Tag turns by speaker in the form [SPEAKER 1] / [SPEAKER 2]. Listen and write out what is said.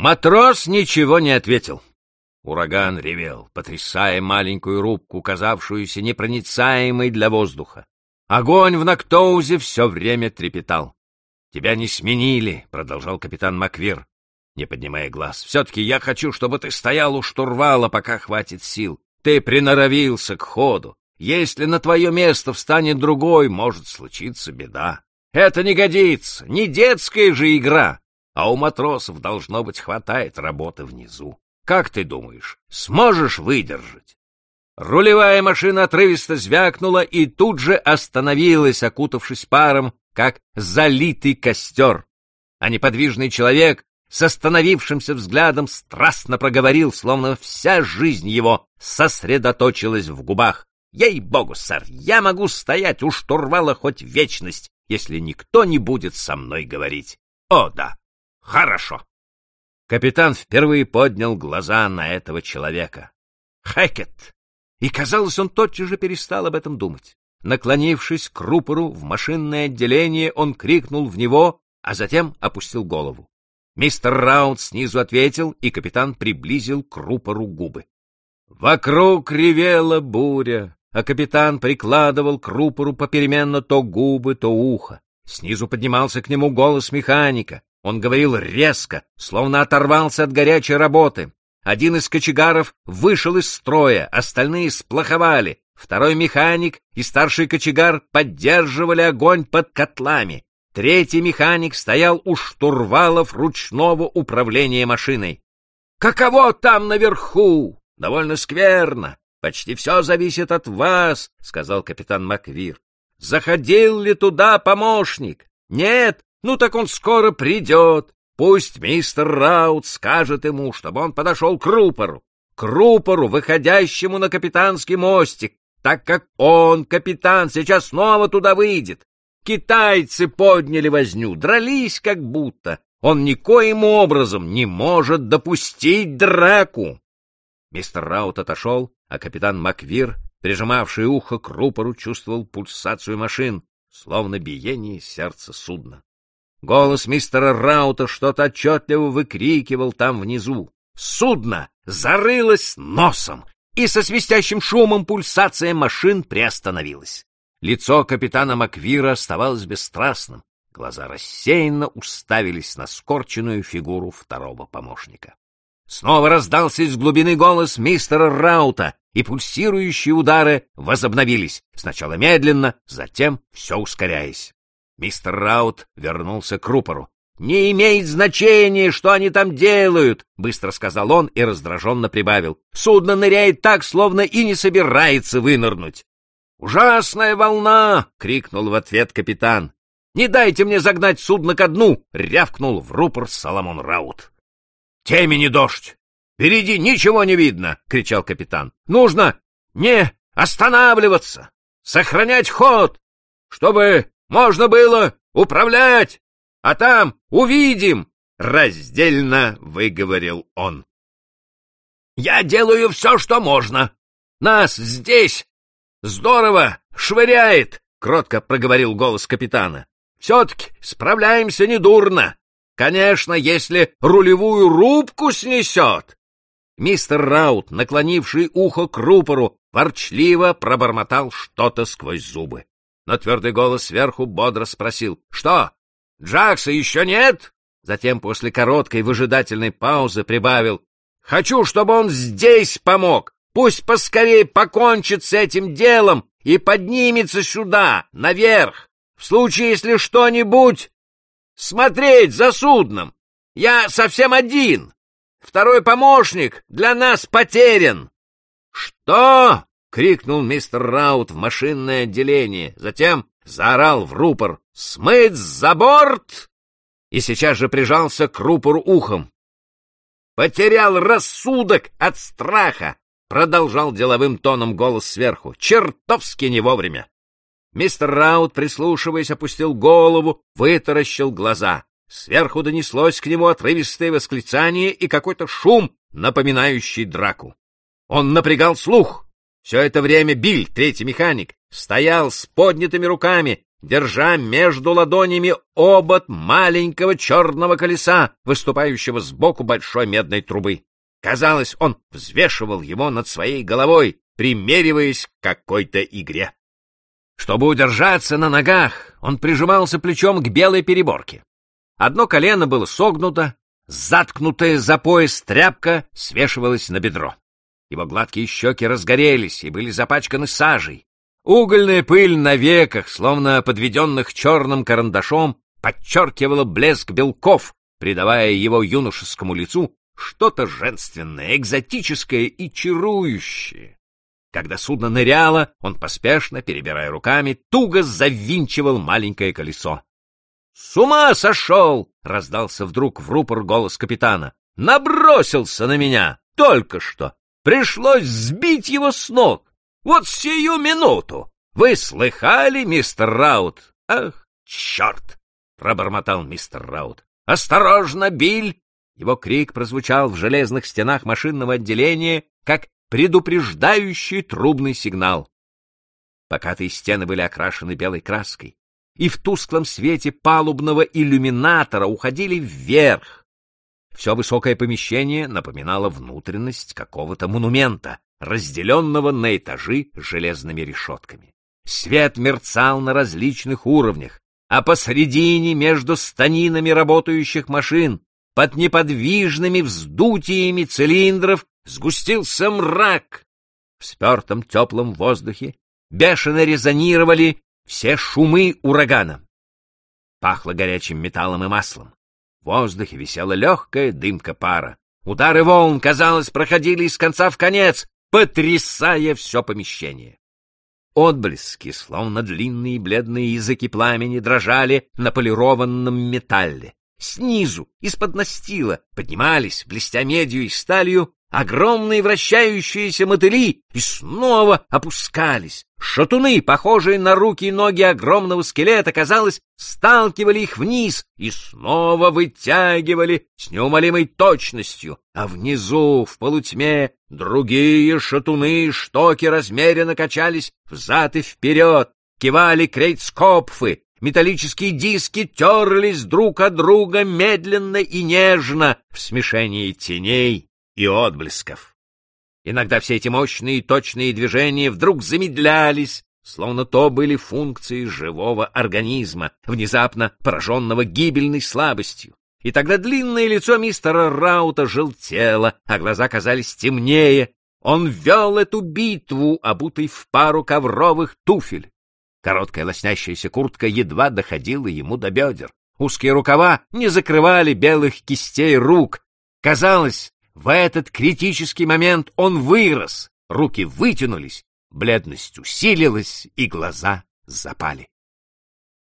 [SPEAKER 1] Матрос ничего не ответил. Ураган ревел, потрясая маленькую рубку, казавшуюся непроницаемой для воздуха. Огонь в Нактоузе все время трепетал. — Тебя не сменили, — продолжал капитан Маквир, не поднимая глаз. — Все-таки я хочу, чтобы ты стоял у штурвала, пока хватит сил. Ты приноровился к ходу. Если на твое место встанет другой, может случиться беда. Это не годится, не детская же игра. А у матросов, должно быть, хватает работы внизу. Как ты думаешь, сможешь выдержать? Рулевая машина отрывисто звякнула и тут же остановилась, окутавшись паром, как залитый костер. А неподвижный человек с остановившимся взглядом страстно проговорил, словно вся жизнь его сосредоточилась в губах. «Ей-богу, сэр, я могу стоять у штурвала хоть вечность, если никто не будет со мной говорить. О, да, хорошо!» Капитан впервые поднял глаза на этого человека. Хэкет! И, казалось, он тотчас же перестал об этом думать. Наклонившись к рупору в машинное отделение, он крикнул в него, а затем опустил голову. Мистер Раут снизу ответил, и капитан приблизил к рупору губы. Вокруг ревела буря, а капитан прикладывал к рупору попеременно то губы, то ухо. Снизу поднимался к нему голос механика. Он говорил резко, словно оторвался от горячей работы. Один из кочегаров вышел из строя, остальные сплоховали. Второй механик и старший кочегар поддерживали огонь под котлами. Третий механик стоял у штурвалов ручного управления машиной. «Каково там наверху?» «Довольно скверно. Почти все зависит от вас», — сказал капитан Маквир. «Заходил ли туда помощник?» «Нет? Ну так он скоро придет. Пусть мистер Раут скажет ему, чтобы он подошел к рупору, к рупору, выходящему на капитанский мостик, так как он, капитан, сейчас снова туда выйдет. Китайцы подняли возню, дрались как будто. Он никоим образом не может допустить драку. Мистер Раут отошел, а капитан Маквир, прижимавший ухо к рупору, чувствовал пульсацию машин, словно биение сердца судна. Голос мистера Раута что-то отчетливо выкрикивал там внизу. Судно зарылось носом, и со свистящим шумом пульсация машин приостановилась. Лицо капитана Маквира оставалось бесстрастным, глаза рассеянно уставились на скорченную фигуру второго помощника. Снова раздался из глубины голос мистера Раута, и пульсирующие удары возобновились, сначала медленно, затем все ускоряясь. Мистер Раут вернулся к рупору. «Не имеет значения, что они там делают!» — быстро сказал он и раздраженно прибавил. «Судно ныряет так, словно и не собирается вынырнуть!» «Ужасная волна!» — крикнул в ответ капитан. «Не дайте мне загнать судно ко дну!» — рявкнул в рупор Соломон Раут. «Темени дождь! Впереди ничего не видно!» — кричал капитан. «Нужно не останавливаться, сохранять ход, чтобы можно было управлять, а там увидим!» — раздельно выговорил он. «Я делаю все, что можно. Нас здесь Здорово! Швыряет! — кротко проговорил голос капитана. — Все-таки справляемся недурно. Конечно, если рулевую рубку снесет. Мистер Раут, наклонивший ухо к рупору, ворчливо пробормотал что-то сквозь зубы. Но твердый голос сверху бодро спросил. — Что, Джакса еще нет? Затем после короткой выжидательной паузы прибавил. — Хочу, чтобы он здесь помог. Пусть поскорее покончит с этим делом и поднимется сюда, наверх, в случае, если что-нибудь... Смотреть за судном. Я совсем один. Второй помощник для нас потерян. Что? — крикнул мистер Раут в машинное отделение. Затем заорал в рупор. «Смыть за борт!» И сейчас же прижался к рупору ухом. Потерял рассудок от страха. Продолжал деловым тоном голос сверху. Чертовски не вовремя. Мистер Раут, прислушиваясь, опустил голову, вытаращил глаза. Сверху донеслось к нему отрывистое восклицание и какой-то шум, напоминающий драку. Он напрягал слух. Все это время Биль, третий механик, стоял с поднятыми руками, держа между ладонями обод маленького черного колеса, выступающего сбоку большой медной трубы. Казалось, он взвешивал его над своей головой, примериваясь к какой-то игре. Чтобы удержаться на ногах, он прижимался плечом к белой переборке. Одно колено было согнуто, заткнутая за пояс тряпка свешивалась на бедро. Его гладкие щеки разгорелись и были запачканы сажей. Угольная пыль на веках, словно подведенных черным карандашом, подчеркивала блеск белков, придавая его юношескому лицу что-то женственное, экзотическое и чарующее. Когда судно ныряло, он поспешно, перебирая руками, туго завинчивал маленькое колесо. — С ума сошел! — раздался вдруг в рупор голос капитана. — Набросился на меня! Только что! Пришлось сбить его с ног! Вот сию минуту! Вы слыхали, мистер Раут? Ах, черт! — пробормотал мистер Раут. — Осторожно, Биль! Его крик прозвучал в железных стенах машинного отделения, как предупреждающий трубный сигнал. Покатые стены были окрашены белой краской, и в тусклом свете палубного иллюминатора уходили вверх. Все высокое помещение напоминало внутренность какого-то монумента, разделенного на этажи железными решетками. Свет мерцал на различных уровнях, а посредине между станинами работающих машин под неподвижными вздутиями цилиндров сгустился мрак. В спертом теплом воздухе бешено резонировали все шумы урагана. Пахло горячим металлом и маслом. В воздухе висела легкая дымка пара. Удары волн, казалось, проходили из конца в конец, потрясая все помещение. Отблески, словно длинные бледные языки пламени, дрожали на полированном металле. Снизу, из-под настила, поднимались, блестя медью и сталью, огромные вращающиеся мотыли и снова опускались. Шатуны, похожие на руки и ноги огромного скелета, казалось, сталкивали их вниз и снова вытягивали с неумолимой точностью, а внизу, в полутьме, другие шатуны и штоки размеренно качались взад и вперед, кивали крейцкопфы, Металлические диски терлись друг от друга медленно и нежно в смешении теней и отблесков. Иногда все эти мощные и точные движения вдруг замедлялись, словно то были функции живого организма, внезапно пораженного гибельной слабостью. И тогда длинное лицо мистера Раута желтело, а глаза казались темнее. Он вел эту битву, обутый в пару ковровых туфель. Короткая лоснящаяся куртка едва доходила ему до бедер. Узкие рукава не закрывали белых кистей рук. Казалось, в этот критический момент он вырос, руки вытянулись, бледность усилилась и глаза запали.